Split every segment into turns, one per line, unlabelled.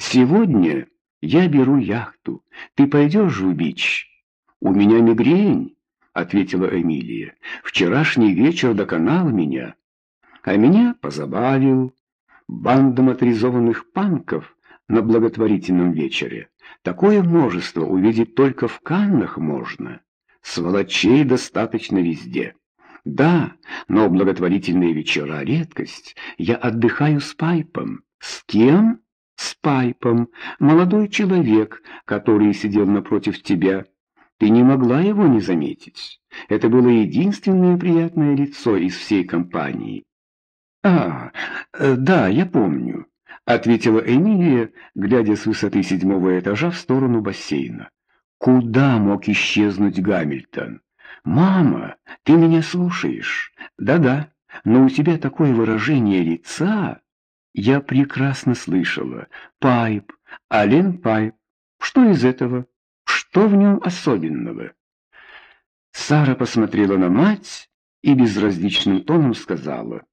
«Сегодня я беру яхту. Ты пойдешь в бич?» «У меня мигрень», — ответила Эмилия. «Вчерашний вечер доконал меня, а меня позабавил банда моторизованных панков на благотворительном вечере. Такое множество увидеть только в Каннах можно. Сволочей достаточно везде». «Да, но благотворительные вечера — редкость. Я отдыхаю с Пайпом». «С кем?» «С Пайпом. Молодой человек, который сидел напротив тебя. Ты не могла его не заметить. Это было единственное приятное лицо из всей компании». «А, э, да, я помню», — ответила Эмилия, глядя с высоты седьмого этажа в сторону бассейна. «Куда мог исчезнуть Гамильтон?» «Мама, ты меня слушаешь?» «Да-да, но у тебя такое выражение лица...» Я прекрасно слышала. «Пайп, Ален Пайп. Что из этого? Что в нем особенного?» Сара посмотрела на мать и безразличным тоном сказала,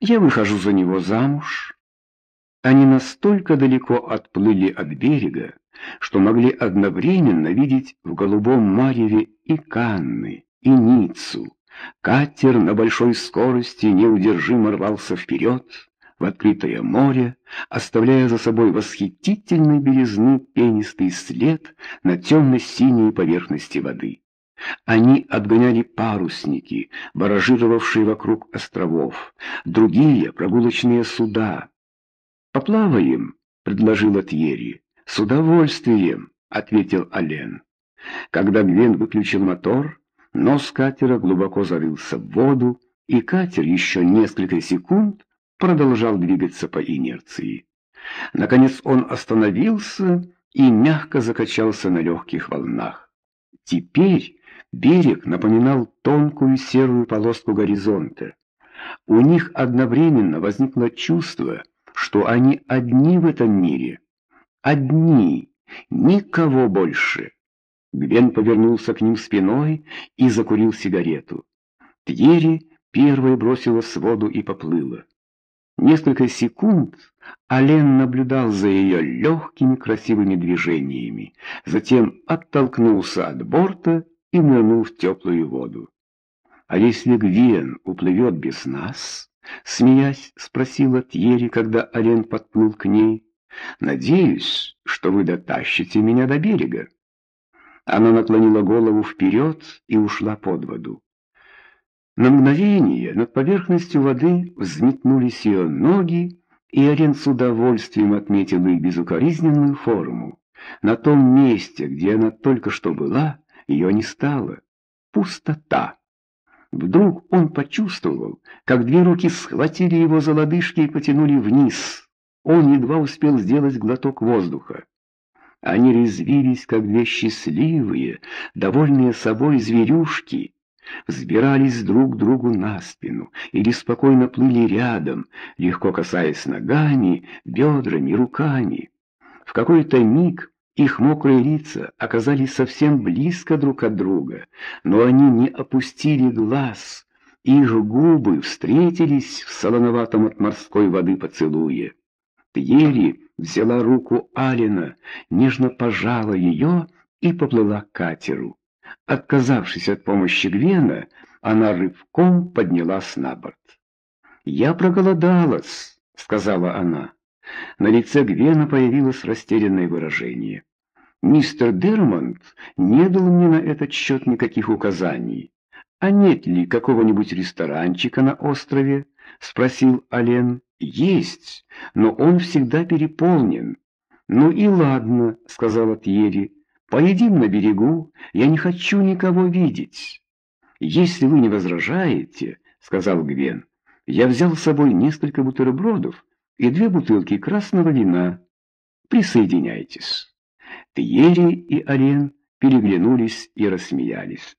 «Я выхожу за него замуж». Они настолько далеко отплыли от берега, что могли одновременно видеть в голубом мареве и Канны, и Ниццу. Катер на большой скорости неудержимо рвался вперед, в открытое море, оставляя за собой восхитительной белизны пенистый след на темно-синей поверхности воды. Они отгоняли парусники, баражировавшие вокруг островов, другие прогулочные суда. «Поплаваем», — предложила Тьерри. «С удовольствием», — ответил Ален. Когда Гвен выключил мотор, нос катера глубоко зарылся в воду, и катер еще несколько секунд продолжал двигаться по инерции. Наконец он остановился и мягко закачался на легких волнах. Теперь берег напоминал тонкую серую полоску горизонта. У них одновременно возникло чувство, что они одни в этом мире. Одни, никого больше. Гвен повернулся к ним спиной и закурил сигарету. Тьери первой бросилась в воду и поплыла. Несколько секунд Ален наблюдал за ее легкими красивыми движениями, затем оттолкнулся от борта и нырнул в теплую воду. «А если Гвен уплывет без нас?» — смеясь спросила Тьери, когда Ален подплыл к ней. «Надеюсь, что вы дотащите меня до берега». Она наклонила голову вперед и ушла под воду. На мгновение над поверхностью воды взметнулись ее ноги, и Арен с удовольствием отметил их безукоризненную форму. На том месте, где она только что была, ее не стало. Пустота. Вдруг он почувствовал, как две руки схватили его за лодыжки и потянули вниз. Он едва успел сделать глоток воздуха. Они резвились, как две счастливые, довольные собой зверюшки, взбирались друг другу на спину или спокойно плыли рядом, легко касаясь ногами, бедрами, руками. В какой-то миг их мокрые лица оказались совсем близко друг от друга, но они не опустили глаз, их губы встретились в солоноватом от морской воды поцелуе. Тьери взяла руку Алина, нежно пожала ее и поплыла к катеру. Отказавшись от помощи Гвена, она рывком поднялась на борт. «Я проголодалась», — сказала она. На лице Гвена появилось растерянное выражение. «Мистер Дермонт не дал мне на этот счет никаких указаний. А нет ли какого-нибудь ресторанчика на острове?» — спросил Ален. «Есть, но он всегда переполнен». «Ну и ладно», — сказала Тьерри. Поедим на берегу, я не хочу никого видеть. Если вы не возражаете, — сказал Гвен, — я взял с собой несколько бутербродов и две бутылки красного вина. Присоединяйтесь. Тьерри и Арен переглянулись и рассмеялись.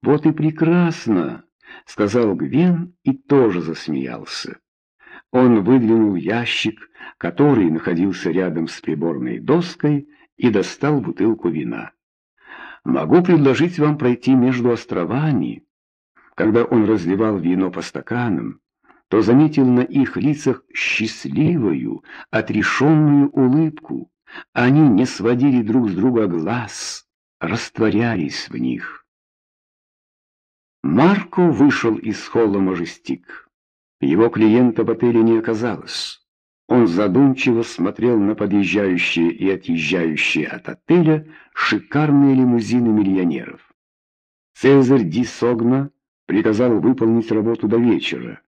«Вот и прекрасно!» — сказал Гвен и тоже засмеялся. Он выдвинул ящик, который находился рядом с приборной доской, и достал бутылку вина. «Могу предложить вам пройти между островами». Когда он разливал вино по стаканам, то заметил на их лицах счастливую, отрешенную улыбку. Они не сводили друг с друга глаз, растворялись в них. Марко вышел из холла «Мажестик». Его клиента в отеле не оказалось. Он задумчиво смотрел на подъезжающие и отъезжающие от отеля шикарные лимузины миллионеров. Цезарь Ди Согна приказал выполнить работу до вечера.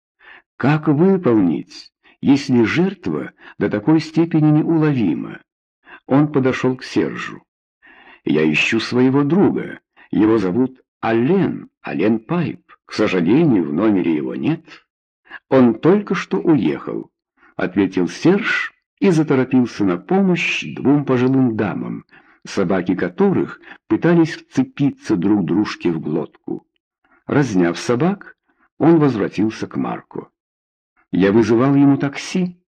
Как выполнить, если жертва до такой степени неуловима? Он подошел к Сержу. «Я ищу своего друга. Его зовут Ален, Ален Пайп. К сожалению, в номере его нет. Он только что уехал», — ответил Серж и заторопился на помощь двум пожилым дамам, собаки которых пытались вцепиться друг дружке в глотку. Разняв собак, он возвратился к Марку. «Я вызывал ему такси.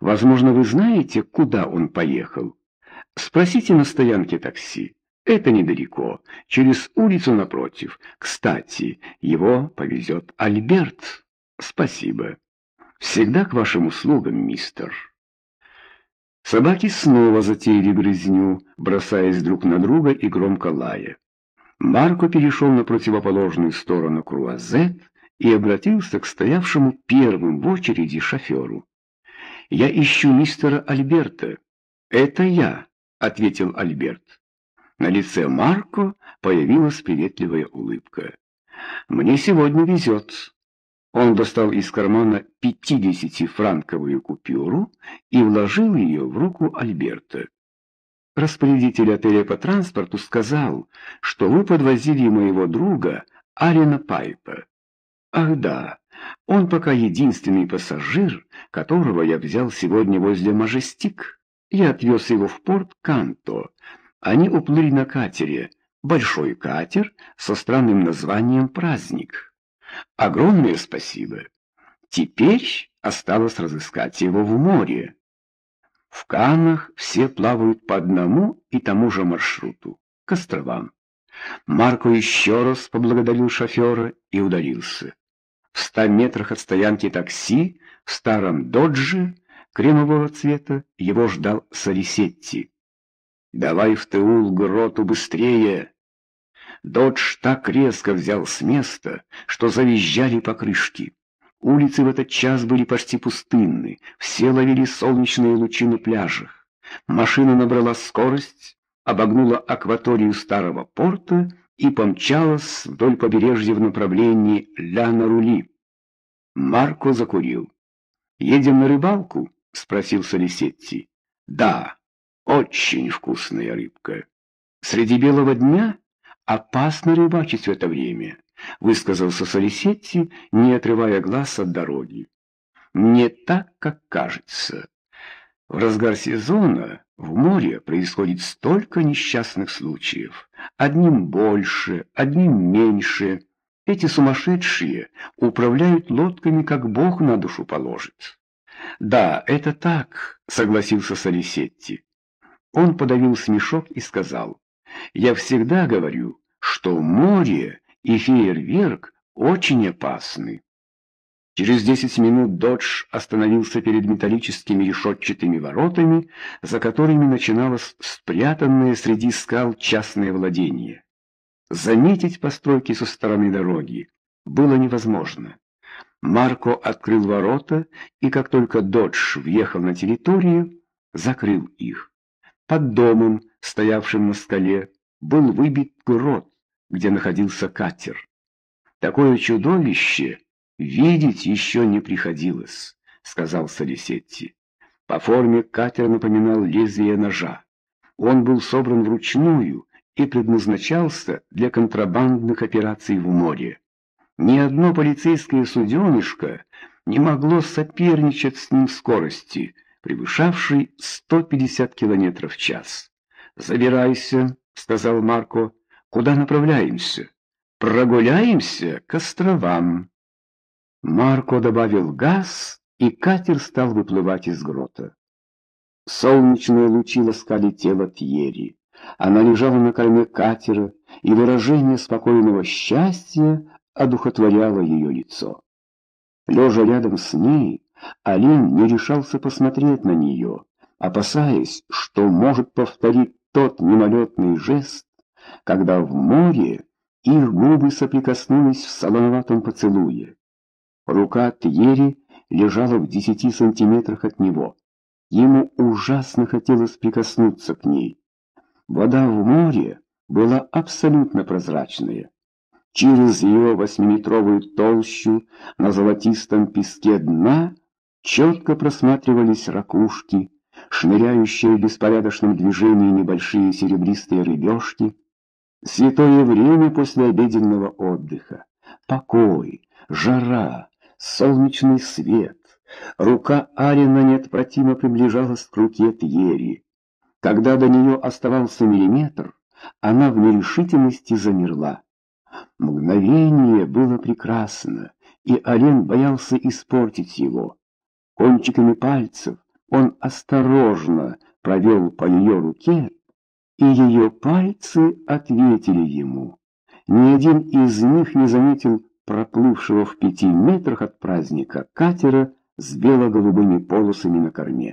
Возможно, вы знаете, куда он поехал? Спросите на стоянке такси. Это недалеко, через улицу напротив. Кстати, его повезет Альберт. Спасибо. Всегда к вашим услугам, мистер». Собаки снова затеяли грызню, бросаясь друг на друга и громко лая. Марко перешел на противоположную сторону Круазет и обратился к стоявшему первым в очереди шоферу. «Я ищу мистера Альберта». «Это я», — ответил Альберт. На лице Марко появилась приветливая улыбка. «Мне сегодня везет». Он достал из кармана пятидесятифранковую купюру и вложил ее в руку Альберта. Распорядитель отеля по транспорту сказал, что вы подвозили моего друга Алина Пайпа. Ах да, он пока единственный пассажир, которого я взял сегодня возле Мажестик. Я отвез его в порт Канто. Они уплыли на катере, большой катер со странным названием «Праздник». Огромное спасибо. Теперь осталось разыскать его в море. В Каннах все плавают по одному и тому же маршруту, к островам. Марко еще раз поблагодарил шофера и удалился. В ста метрах от стоянки такси в старом додже кремового цвета его ждал Сарисетти. «Давай в Теул гроту быстрее!» Додж так резко взял с места, что завизжали покрышки. Улицы в этот час были почти пустынны, все ловили солнечные лучи на пляжах. Машина набрала скорость, обогнула акваторию старого порта и помчалась вдоль побережья в направлении Ля-на-Рули. Марко закурил. «Едем на рыбалку?» — спросил Солисетти. «Да, очень вкусная рыбка. Среди белого дня опасно рыбачить в это время». — высказался Солисетти, не отрывая глаз от дороги. «Не так, как кажется. В разгар сезона в море происходит столько несчастных случаев. Одним больше, одним меньше. Эти сумасшедшие управляют лодками, как Бог на душу положит». «Да, это так», — согласился Солисетти. Он подавил смешок и сказал, «Я всегда говорю, что море и фейерверк очень опасны. Через десять минут Додж остановился перед металлическими решетчатыми воротами, за которыми начиналось спрятанное среди скал частное владение. Заметить постройки со стороны дороги было невозможно. Марко открыл ворота, и как только Додж въехал на территорию, закрыл их. Под домом, стоявшим на скале, был выбит грот, где находился катер. Такое чудовище видеть еще не приходилось, сказал Солисетти. По форме катер напоминал лезвие ножа. Он был собран вручную и предназначался для контрабандных операций в море. Ни одно полицейское суденышко не могло соперничать с ним скорости, превышавшей 150 км в час. «Забирайся», — сказал Марко, Куда направляемся? Прогуляемся к островам. Марко добавил газ, и катер стал выплывать из грота. Солнечные лучи ласкали тело Тьери. Она лежала на корме катера, и выражение спокойного счастья одухотворяло ее лицо. Лежа рядом с ней, Алин не решался посмотреть на нее, опасаясь, что может повторить тот мимолетный жест, когда в море их губы соприкоснулись в солоноватом поцелуе. Рука Тьери лежала в десяти сантиметрах от него. Ему ужасно хотелось прикоснуться к ней. Вода в море была абсолютно прозрачная. Через ее восьмиметровую толщу на золотистом песке дна четко просматривались ракушки, шныряющие в беспорядочном движении небольшие серебристые рыбешки. Святое время после обеденного отдыха. Покой, жара, солнечный свет. Рука Арина неотвратимо приближалась к руке Тьери. Когда до нее оставался миллиметр, она в нерешительности замерла. Мгновение было прекрасно, и Ален боялся испортить его. Кончиками пальцев он осторожно провел по ее руке, и ее пальцы ответили ему. Ни один из них не заметил проплывшего в пяти метрах от праздника катера с бело-голубыми полосами на корме.